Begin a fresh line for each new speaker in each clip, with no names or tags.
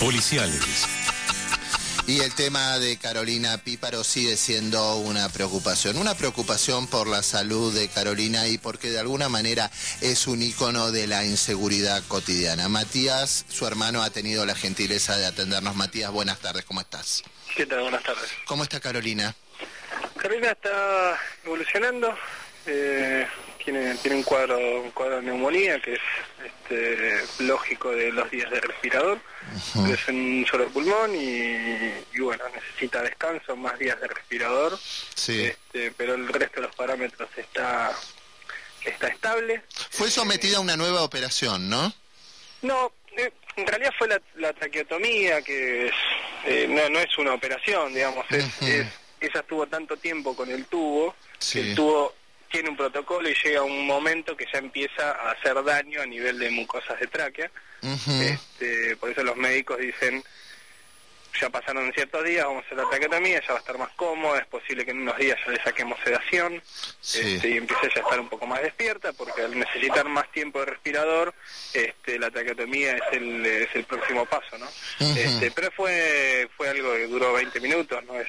policiales.
Y el tema de Carolina Píparo sigue siendo una preocupación, una preocupación por la salud de Carolina y porque de alguna manera es un ícono de la inseguridad cotidiana. Matías, su hermano, ha tenido la gentileza de atendernos. Matías, buenas tardes, ¿cómo estás?
¿Qué tal? Buenas tardes.
¿Cómo está Carolina?
Carolina está evolucionando, eh, tiene, tiene un cuadro, un cuadro de neumonía que es este, lógico de los días de respirador, es un solo pulmón y, bueno, necesita descanso, más días de respirador,
Sí.
este, pero el resto de los parámetros está, está estable.
Fue sometida a una nueva operación, ¿no?
No, eh, en realidad fue la, la traqueotomía, que es, eh, no, no es una operación, digamos, es, es- ella estuvo tanto tiempo con el tubo,
Sí.
que el tubo tiene un protocolo y llega un momento que ya empieza a hacer daño a nivel de mucosas de tráquea. Este, por eso los médicos dicen, ya pasaron ciertos días, vamos a hacer la traqueotomía, ya va a estar más cómoda, es posible que en unos días ya le saquemos sedación
Sí.
este, y empiece ya a estar un poco más despierta, porque al necesitar más tiempo de respirador, este, la traqueotomía es el, es el próximo paso, ¿no? Este, pero fue, fue algo que duró 20 minutos, no es,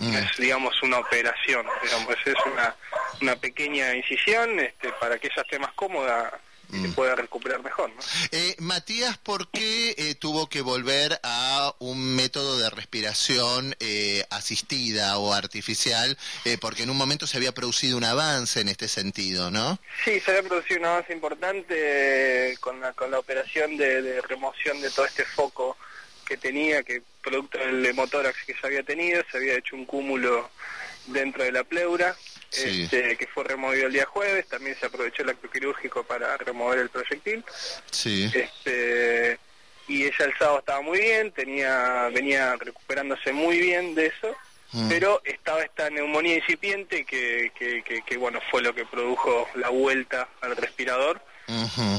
Mm.
es digamos, una operación, digamos, es una, una pequeña incisión este, para que ella esté más cómoda y
Mm.
se pueda recuperar mejor, ¿no?
Eh, Matías, ¿por qué eh, tuvo que volver a un método de respiración eh, asistida o artificial? Eh, porque en un momento se había producido un avance en este sentido, ¿no?
Sí, se había producido un avance importante eh, con, la, con la operación de, de remoción de todo este foco que tenía, que producto del hemotórax que se había tenido, se había hecho un cúmulo dentro de la pleura,
Sí.
este, que fue removido el día jueves, también se aprovechó el acto quirúrgico para remover el proyectil.
Sí.
Este, y ella el sábado estaba muy bien, tenía venía recuperándose muy bien de eso,
Mm.
pero estaba esta neumonía incipiente que, que, que, que, bueno fue lo que produjo la vuelta al respirador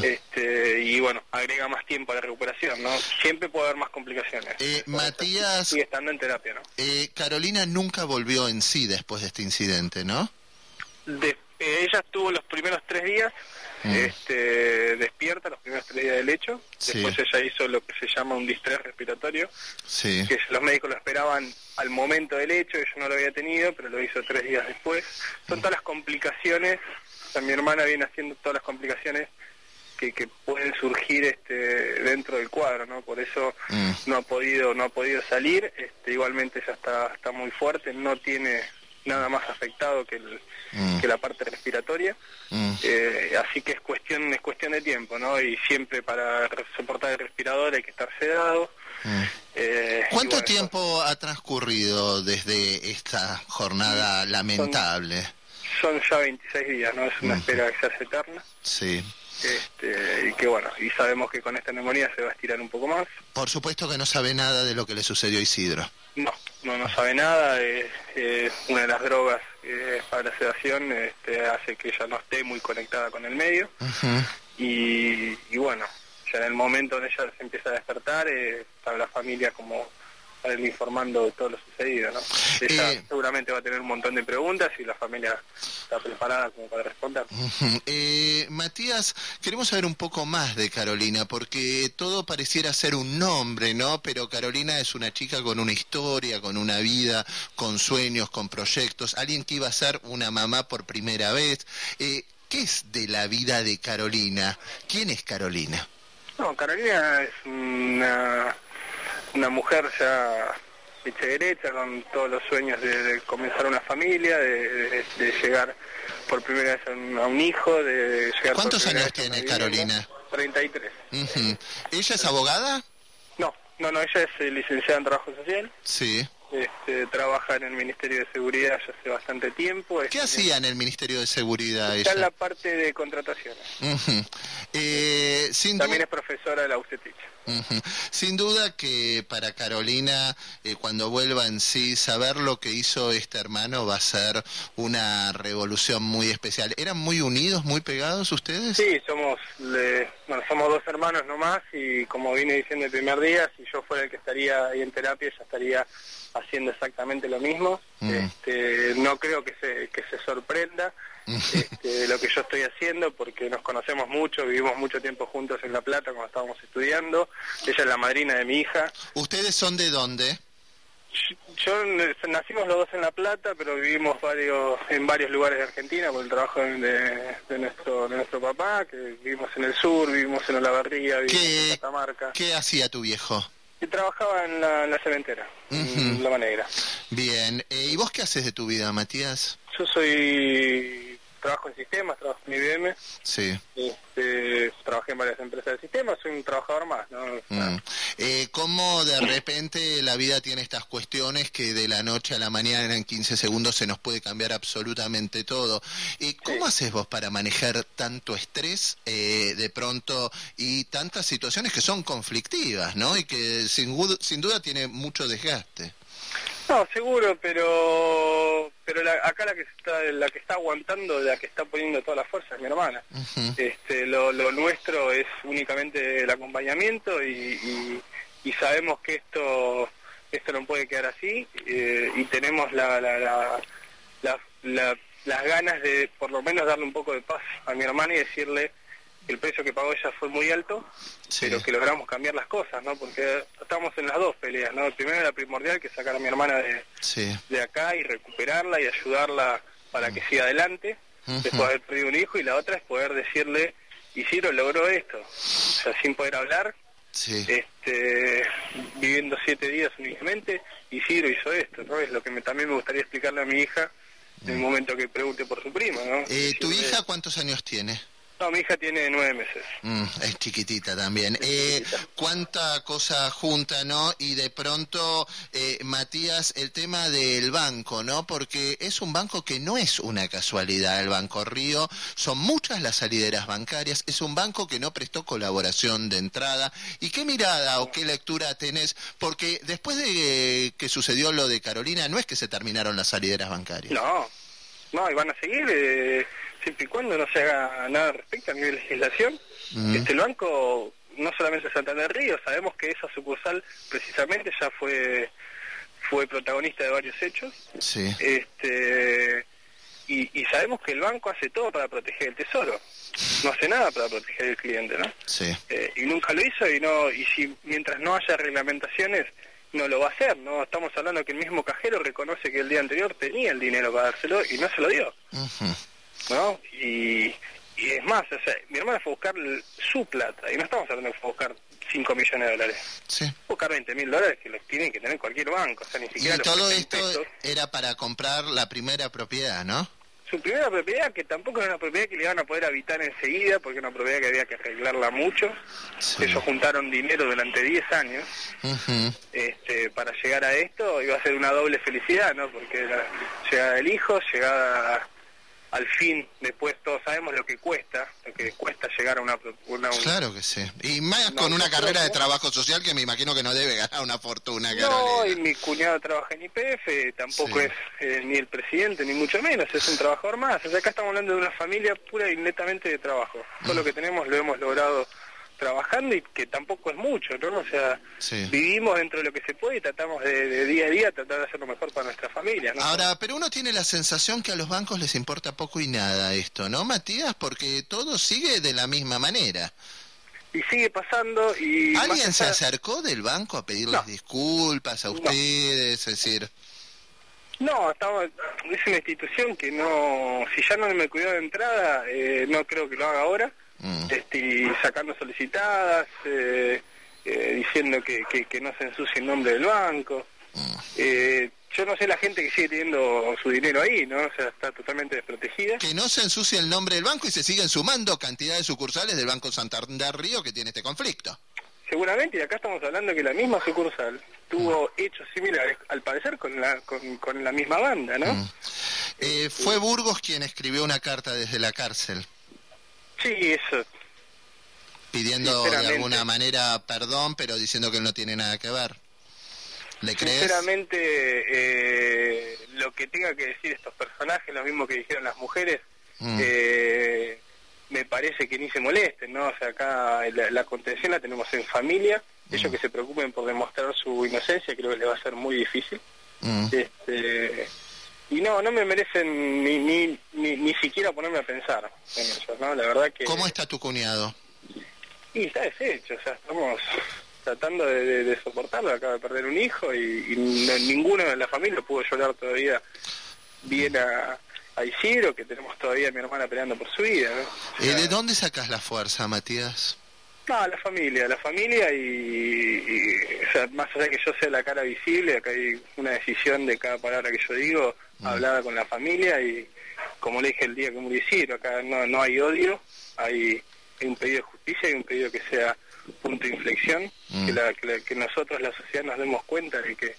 Este y bueno agrega más tiempo a la recuperación no siempre puede haber más complicaciones
Eh, Matías-
sigue estando en terapia no
Eh, Carolina nunca volvió en sí después de este incidente, ¿no?
De- eh, ella estuvo los primeros tres días
Mm.
este, despierta los primeros tres días del hecho
Sí.
después ella hizo lo que se llama un distrés respiratorio
Sí.
que los médicos lo esperaban al momento del hecho, ella no lo había tenido, pero lo hizo tres días después. Son todas las complicaciones, o sea, mi hermana viene haciendo todas las complicaciones que, que pueden surgir este, dentro del cuadro, ¿no? Por eso
Mm.
no ha podido no ha podido salir, este, igualmente ya está, está muy fuerte, no tiene nada más afectado que, el,
Mm.
que la parte respiratoria.
Mm.
Eh, así que es cuestión es cuestión de tiempo, ¿no? Y siempre para soportar el respirador hay que estar sedado.
Mm.
Eh,
¿Cuánto
bueno,
tiempo ha transcurrido desde esta jornada lamentable?
Son ya 26 días, ¿no? Es una espera que se hace eterna.
Sí.
Este, y que bueno, y sabemos que con esta neumonía se va a estirar un poco más.
Por supuesto que no sabe nada de lo que le sucedió a Isidro.
No, no, no sabe nada. eh, eh, una de las drogas eh, para la sedación este, hace que ella no esté muy conectada con el medio. Y, y bueno, ya en el momento donde ella se empieza a despertar, eh, para la familia como para ir informando de todo lo sucedido, ¿no? Ella
Eh.
seguramente va a tener un montón de preguntas y la familia está preparada como para responder.
Eh, Matías, queremos saber un poco más de Carolina, porque todo pareciera ser un nombre, ¿no? Pero Carolina es una chica con una historia, con una vida, con sueños, con proyectos, alguien que iba a ser una mamá por primera vez. Eh, ¿Qué es de la vida de Carolina? ¿Quién es Carolina?
No, Carolina es una, una mujer ya hecha derecha, con todos los sueños de, de comenzar una familia, de, de- de llegar por primera vez a un, a un hijo, de llegar por
¿Cuántos
primera
años tiene. Carolina?
33.
Ujú. ¿Ella es abogada?
No, no, no, ella es eh, licenciada en Trabajo Social,
Sí.
Este, trabaja en el Ministerio de Seguridad ya hace bastante tiempo.
¿Qué hacía en el Ministerio de Seguridad
Está en la parte de contrataciones.
Eh, sin
También es profesora de la UCETIC.
Ujú. Sin duda que para Carolina, eh, cuando vuelva en sí, saber lo que hizo este hermano va a ser una revolución muy especial. ¿Eran muy unidos, muy pegados ustedes?
Sí, somos le- bueno, somos dos hermanos nomás y como vine diciendo el primer día, si yo fuera el que estaría ahí en terapia, ella estaría haciendo exactamente lo mismo.
Mm.
Este, no creo que se, que se sorprenda este, lo que yo estoy haciendo porque nos conocemos mucho, vivimos mucho tiempo juntos en La Plata cuando estábamos estudiando. Ella es la madrina de mi hija.
¿Ustedes son de dónde?
Yo nacimos los dos en La Plata, pero vivimos varios en varios lugares de Argentina por el trabajo de, de nuestro de nuestro papá, que vivimos en el sur, vivimos en Olavarría, vivimos en Catamarca.
¿Qué hacía tu viejo?
Y trabajaba en la, en la cementera, en Loma Negra.
Bien, eh, ¿y vos qué haces de tu vida, Matías?
Yo soy trabajo en sistemas, trabajo en IBM.
Sí.
Este, trabajé en varias empresas de sistemas, soy un trabajador más. ¿no?
Mm. Eh, ¿Cómo de repente la vida tiene estas cuestiones que de la noche a la mañana en 15 segundos se nos puede cambiar absolutamente todo? ¿Y cómo haces vos para manejar tanto estrés eh, de pronto y tantas situaciones que son conflictivas, ¿no? Y que sin, sin duda tiene mucho desgaste.
No, seguro, pero pero acá la que está la que está aguantando, la que está poniendo toda la fuerza es mi hermana. Este, lo, nuestro es únicamente el acompañamiento y, y, sabemos que esto esto no puede quedar así eh, y tenemos la, la, la, las ganas de por lo menos darle un poco de paz a mi hermana y decirle el precio que pagó ella fue muy alto, pero que logramos cambiar las cosas, ¿no? Porque estamos en las dos peleas, ¿no? Primero era primordial que sacar a mi hermana de, de acá y recuperarla y ayudarla para que siga adelante, después de haber perdido un hijo, y la otra es poder decirle, Isidro logró esto, o sea, sin poder hablar, este, viviendo siete días únicamente, Isidro hizo esto, ¿no? Es lo que también me gustaría explicarle a mi hija en el momento que pregunte por su prima, ¿no?
Eh, ¿Tu hija cuántos años tiene?
No, mi hija tiene nueve meses.
Mm, es chiquitita también. eh, ¿Cuánta cosa junta, no? Y de pronto, eh, Matías, el tema del banco, ¿no? Porque es un banco que no es una casualidad. El Banco Río son muchas las salideras bancarias. Es un banco que no prestó colaboración de entrada. ¿Y qué mirada o qué lectura tenés? Porque después de que sucedió lo de Carolina, no es que se terminaron las salideras bancarias.
No, no, y van a seguir. Eh siempre y cuando no se haga nada respecto a nivel de legislación. Este, el banco, no solamente Santander Río, sabemos que esa sucursal precisamente ya fue fue protagonista de varios hechos.
Sí.
Este, y, sabemos que el banco hace todo para proteger el tesoro. No hace nada para proteger el cliente, ¿no?
Sí.
Eh, y nunca lo hizo y no y si mientras no haya reglamentaciones no lo va a hacer, ¿no? Estamos hablando que el mismo cajero reconoce que el día anterior tenía el dinero para dárselo y no se lo dio. ¿No? Y, y es más, o sea, mi hermana fue a buscar su plata, y no estamos hablando de fue a buscar 5 millones de dólares.
Sí.
Buscar 20 mil dólares que los tienen que tener cualquier banco, o sea, ni siquiera...
Y todo esto era para comprar la primera propiedad, ¿no?
Su primera propiedad, que tampoco era una propiedad que le iban a poder habitar enseguida, porque era una propiedad que había que arreglarla mucho. Ellos juntaron dinero durante 10 años este, para llegar a esto. Iba a ser una doble felicidad, ¿no? Porque era llegada el hijo, llegada al fin, después todos sabemos lo que cuesta, lo que cuesta llegar a una...
claro que sí. Y más con una carrera de trabajo social que me imagino que no debe ganar una fortuna.
No, y mi cuñado trabaja en IPF, tampoco es eh, ni el presidente, ni mucho menos, es un trabajador más. O sea, acá estamos hablando de una familia pura y netamente de trabajo. Todo lo que tenemos lo hemos logrado trabajando y que tampoco es mucho, ¿no? O sea, vivimos dentro de lo que se puede y tratamos de, día a día tratar de hacer lo mejor para nuestra familia, ¿no?
Ahora, pero uno tiene la sensación que a los bancos les importa poco y nada esto, ¿no, Matías? Porque todo sigue de la misma manera.
Y sigue pasando y...
¿Alguien se acercó del banco a pedirles disculpas a ustedes? Es decir...
No, estamos, es una institución que no, si ya no me cuidó de entrada, eh, no creo que lo haga ahora. Mm. Este, sacando solicitadas, eh, eh, diciendo que, que, no se ensucie el nombre del banco. Mm. Eh, yo no sé la gente que sigue teniendo su dinero ahí, ¿no? O sea, está totalmente desprotegida.
Que no se ensucie el nombre del banco y se siguen sumando cantidad de sucursales del Banco Santander Río que tiene este conflicto.
Seguramente, y acá estamos hablando que la misma sucursal tuvo mm. hechos similares, al parecer, con la, con, la misma banda, ¿no?
fue Burgos quien escribió una carta desde la cárcel.
Sí, eso.
Pidiendo de alguna manera perdón, pero diciendo que no tiene nada que ver. ¿Le crees?
Sinceramente, eh, lo que tenga que decir estos personajes, lo mismo que dijeron las mujeres, mm. eh, me parece que ni se molesten, ¿no? O sea, acá la, contención la tenemos en familia. Ellos mm. que se preocupen por demostrar su inocencia, creo que les va a ser muy difícil. Mm. Este, y no, no me merecen ni, ni, ni, siquiera ponerme a pensar en eso, ¿no? La verdad que...
¿Cómo está tu cuñado?
Y está deshecho, o sea, estamos tratando de, soportarlo, acaba de perder un hijo y, ninguno de la familia pudo llorar todavía bien a, a Isidro, que tenemos todavía a mi hermana peleando por su vida.
¿Y ¿De dónde sacas la fuerza, Matías?
No, la familia, la familia y, o sea, más allá de que yo sea la cara visible, acá hay una decisión de cada palabra que yo digo, mm. hablada con la familia y como le dije el día que murió acá no, no hay odio, hay, un pedido de justicia y un pedido que sea punto de inflexión, mm. que, la, que, nosotros, la sociedad, nos demos cuenta de que,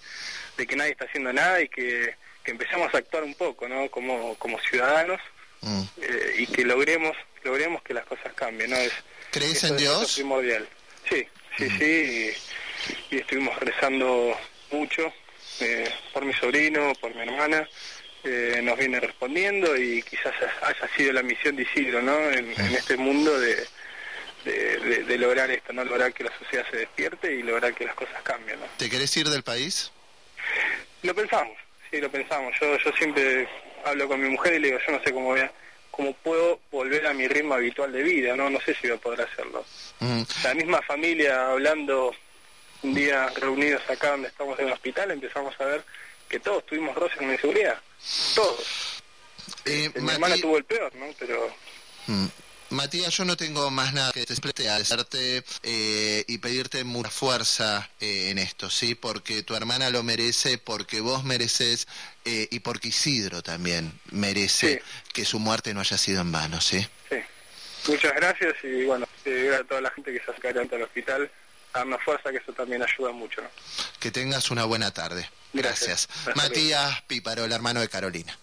de que nadie está haciendo nada y que, que empezamos a actuar un poco, ¿no? Como, como ciudadanos mm. eh, y que logremos, logremos que las cosas cambien, ¿no? Es,
¿Crees en Dios?
Es primordial. Sí, sí, mm. sí, y, estuvimos rezando mucho eh, por mi sobrino, por mi hermana, eh, nos viene respondiendo y quizás haya sido la misión de Isidro, ¿no? En, en este mundo de de, lograr esto, no lograr que la sociedad se despierte y lograr que las cosas cambien. ¿no?
¿Te querés ir del país?
Lo pensamos, sí, lo pensamos. Yo, yo siempre hablo con mi mujer y le digo, yo no sé cómo voy a, cómo puedo volver a mi ritmo habitual de vida, no, no sé si voy a poder hacerlo. La misma familia hablando un día reunidos acá donde estamos en el hospital, empezamos a ver que todos tuvimos roces con inseguridad, todos. Eh, mi hermana tuvo el peor, ¿no? Pero...
Matías, yo no tengo más nada que agradecerte eh, y pedirte mucha fuerza eh, en esto, ¿sí? Porque tu hermana lo merece, porque vos mereces eh, y porque Isidro también merece que su muerte no haya sido en vano, ¿sí?
Sí. Muchas gracias y bueno, a toda la gente que se acerca del hospital, darnos fuerza, que eso también ayuda mucho, ¿no?
Que tengas una buena tarde. Gracias. Matías Píparo, el hermano de Carolina.